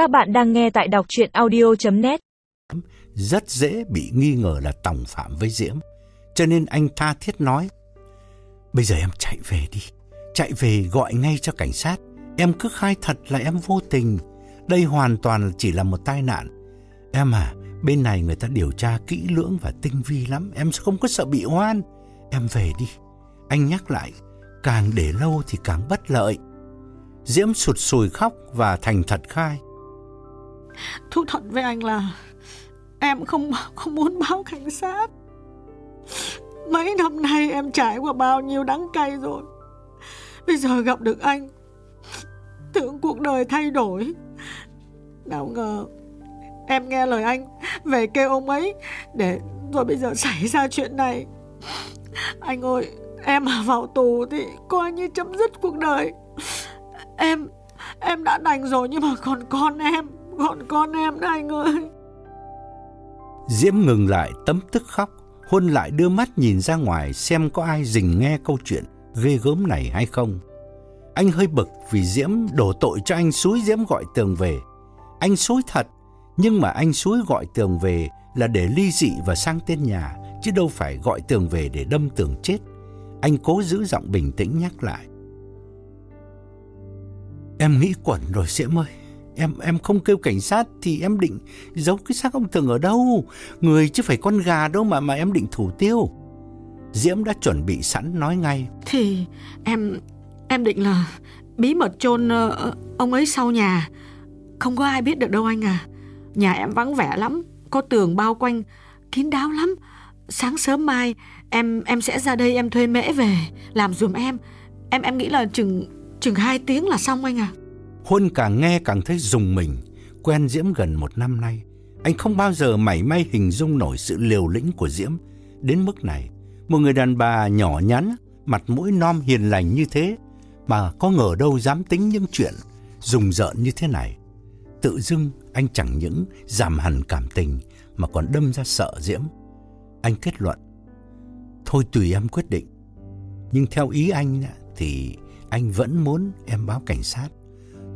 Các bạn đang nghe tại đọc chuyện audio.net Rất dễ bị nghi ngờ là tòng phạm với Diễm. Cho nên anh tha thiết nói, bây giờ em chạy về đi, chạy về gọi ngay cho cảnh sát. Em cứ khai thật là em vô tình, đây hoàn toàn chỉ là một tai nạn. Em à, bên này người ta điều tra kỹ lưỡng và tinh vi lắm, em sẽ không có sợ bị oan. Em về đi. Anh nhắc lại, càng để lâu thì càng bất lợi. Diễm sụt sùi khóc và thành thật khai. Thú thật với anh là em không không muốn báo cảnh sát. Mấy năm nay em trải qua bao nhiêu đắng cay rồi. Bây giờ gặp được anh, tưởng cuộc đời thay đổi. Nào ngờ em nghe lời anh về kêu ông ấy để rồi bây giờ xảy ra chuyện này. Anh ơi, em mà vào tù thì coi như chấm dứt cuộc đời. Em em đã đành rồi nhưng mà còn con em, còn con em này anh ơi. Diễm ngừng lại tấm tức khóc, Huân lại đưa mắt nhìn ra ngoài xem có ai dình nghe câu chuyện ghê gớm này hay không. Anh hơi bực vì Diễm đổ tội cho anh suối Diễm gọi tường về. Anh suối thật, nhưng mà anh suối gọi tường về là để ly dị và sang tên nhà, chứ đâu phải gọi tường về để đâm tường chết. Anh cố giữ giọng bình tĩnh nhắc lại. Em nghĩ quẩn rồi Diễm ơi. Em em không kêu cảnh sát thì em định giấu cái xác ông thường ở đâu? Người chứ phải con gà đâu mà mà em định thủ tiêu. Diễm đã chuẩn bị sẵn nói ngay. Thì em em định là bí mật chôn uh, ông ấy sau nhà. Không có ai biết được đâu anh à. Nhà em vắng vẻ lắm, có tường bao quanh, kín đáo lắm. Sáng sớm mai em em sẽ ra đây em thuê mễ về làm giùm em. Em em nghĩ là chừng chừng 2 tiếng là xong anh à. Huân càng nghe càng thấy rùng mình, quen Diễm gần một năm nay. Anh không bao giờ mảy may hình dung nổi sự liều lĩnh của Diễm đến mức này. Một người đàn bà nhỏ nhắn, mặt mũi non hiền lành như thế, mà có ngờ đâu dám tính những chuyện rùng rợn như thế này. Tự dưng anh chẳng những giảm hẳn cảm tình mà còn đâm ra sợ Diễm. Anh kết luận, thôi tùy em quyết định. Nhưng theo ý anh thì anh vẫn muốn em báo cảnh sát.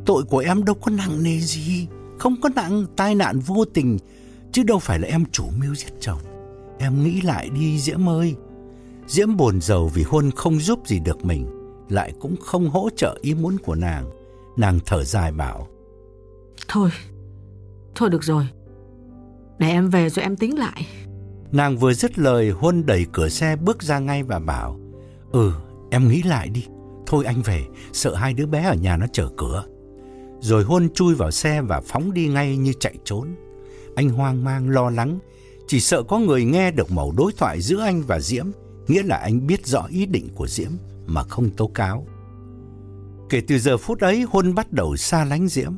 Tội của em đâu có nặng nề gì, không có nặng tai nạn vô tình, chứ đâu phải là em chủ mưu giết chồng. Em nghĩ lại đi Diễm ơi. Diễm buồn giàu vì Huân không giúp gì được mình, lại cũng không hỗ trợ ý muốn của nàng. Nàng thở dài bảo. Thôi, thôi được rồi. Để em về rồi em tính lại. Nàng vừa dứt lời Huân đẩy cửa xe bước ra ngay và bảo. Ừ, em nghĩ lại đi. Thôi anh về, sợ hai đứa bé ở nhà nó chờ cửa. Rồi hôn chui vào xe và phóng đi ngay như chạy trốn. Anh hoang mang lo lắng, chỉ sợ có người nghe được mẩu đối thoại giữa anh và Diễm, nghĩa là anh biết rõ ý định của Diễm mà không tố cáo. Kể từ giờ phút ấy, Huân bắt đầu xa lánh Diễm,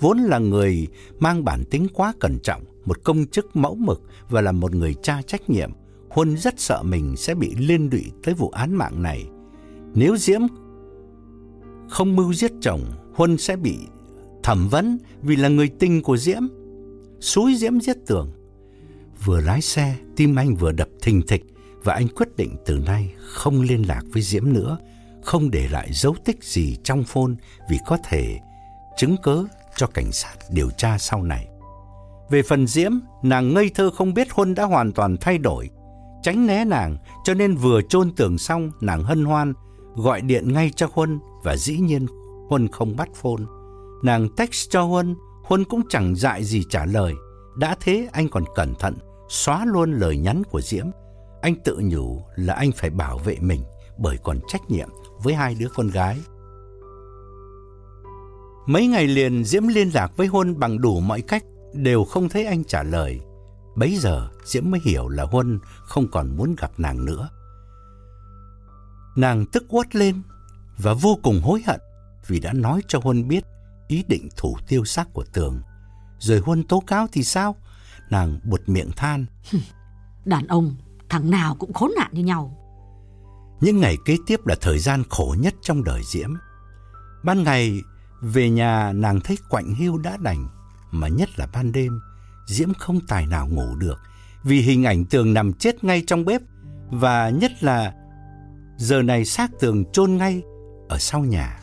vốn là người mang bản tính quá cẩn trọng, một công chức mẫu mực và là một người cha trách nhiệm. Huân rất sợ mình sẽ bị liên lụy tới vụ án mạng này. Nếu Diễm không mưu giết chồng, Huân sẽ bị thẩm vấn vì là người tình của Diễm. Xúi Diễm giết tưởng. Vừa lái xe, tim anh vừa đập thình thịch và anh quyết định từ nay không liên lạc với Diễm nữa, không để lại dấu tích gì trong phone vì có thể chứng cớ cho cảnh sát điều tra sau này. Về phần Diễm, nàng ngây thơ không biết Huân đã hoàn toàn thay đổi. Tránh né nàng, cho nên vừa chôn tường xong, nàng hân hoan, gọi điện ngay cho Huân và dĩ nhiên Huân không bắt phone. Nàng text cho Huân, Huân cũng chẳng dại gì trả lời. Đã thế anh còn cẩn thận, xóa luôn lời nhắn của Diễm. Anh tự nhủ là anh phải bảo vệ mình bởi còn trách nhiệm với hai đứa con gái. Mấy ngày liền Diễm liên lạc với Huân bằng đủ mọi cách, đều không thấy anh trả lời. Bấy giờ Diễm mới hiểu là Huân không còn muốn gặp nàng nữa. Nàng tức quát lên và vô cùng hối hận vì đã nói cho Huân biết ý định thủ tiêu xác của Tường. Rồi Huân tố cáo thì sao? Nàng buột miệng than. Đàn ông, thằng nào cũng khốn nạn như nhau. Những ngày kế tiếp là thời gian khổ nhất trong đời Diễm. Ban ngày, về nhà nàng thấy quạnh hiu đã đành, mà nhất là ban đêm, Diễm không tài nào ngủ được vì hình ảnh Tường nằm chết ngay trong bếp và nhất là giờ này xác Tường chôn ngay ở sau nhà.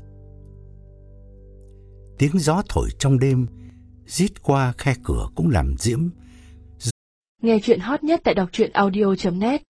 Tiếng gió thổi trong đêm, rít qua khe cửa cũng làm Diễm. Nghe chuyện hot nhất tại đọc truyện audio.net